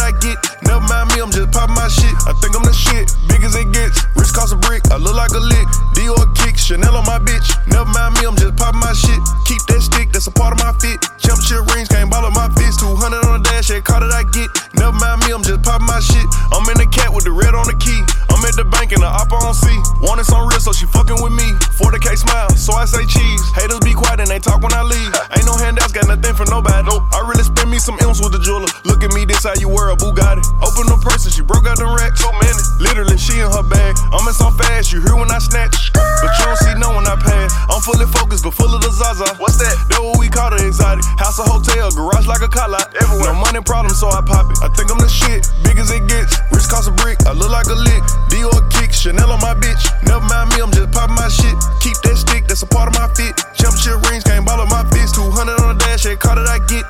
that I get. Never mind me, I'm just popping my shit. I think I'm the shit, big as it gets. Wrist cost a brick, I look like a lick. Dior kick, Chanel on my bitch. Never mind me, I'm just popping my shit. Keep that stick, that's a part of my fit. Jump shit rings, can't ball my fist. 200 on the dash, that car that I get. Never mind me, I'm just popping my shit. I'm in the cat with the red on the key. I'm at the bank and the op on C. Wanted some real, so she fucking with me. 40k smile, so I say cheese. Haters be quiet and they talk when I leave. Ain't no handouts, got nothing for nobody. I really me some M's with the jeweler. Look at me, this how you wear a Bugatti. Open the purse and she broke out the rack. So many, literally she in her bag. I'm in some fast, you hear when I snatch. But you don't see no when I pass. I'm fully focused, but full of the Zaza. What's that? That what we call the exotic. House a hotel, garage like a car lot. Everywhere. No money problem, so I pop it. I think I'm the shit, big as it gets. Wrist cost a brick, I look like a lick. Dior kick, Chanel on my bitch. Never mind me, I'm just popping my shit. Keep that stick, that's a part of my fit. Jump shit rings, can't ball my fist. 200 on the dash, that car that I get.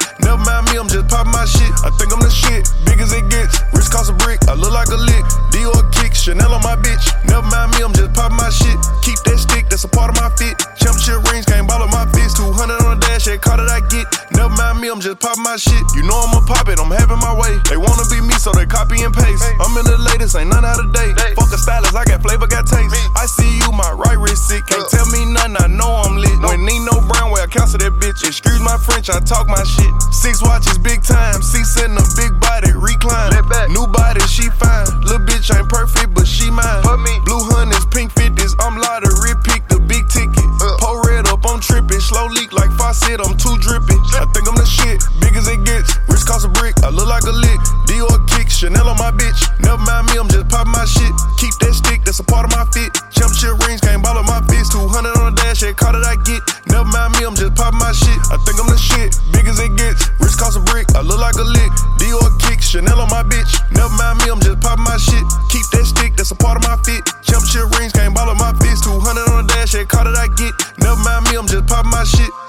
Never mind me, I'm just popping my shit. I think I'm the shit, big as it gets. Wrist cost a brick, I look like a lick. Dior kick, Chanel on my bitch. Never mind me, I'm just pop my shit. Keep that stick, that's a part of my fit. Jump shit rings, can't ball on my fist. 200 on the dash, that car that I get. Never mind me, I'm just pop my shit. You know I'ma pop it, I'm having my way. They wanna be me, so they copy and paste. I'm in the latest, ain't none out of date. Fuck a stylist, I got flavor, got taste. I see you, my right wrist sick. Can't bitch. Excuse my French, I talk my shit. Six watches, big time. Seats in a big body, recline. New body, she fine. Little bitch ain't perfect, but she mine. Blue hundreds, pink fifties, I'm lottery, pick the big ticket. Pour red up, I'm tripping. Slow leak like faucet, I'm too drippy. I think I'm the shit, big as it gets. Wrist cost a brick, I look like a lick. Dior kick, Chanel on my bitch. Never mind me, I'm just popping my shit. Keep that stick, that's a part of my fit. Jump shit Never mind me, I'm just popping my shit.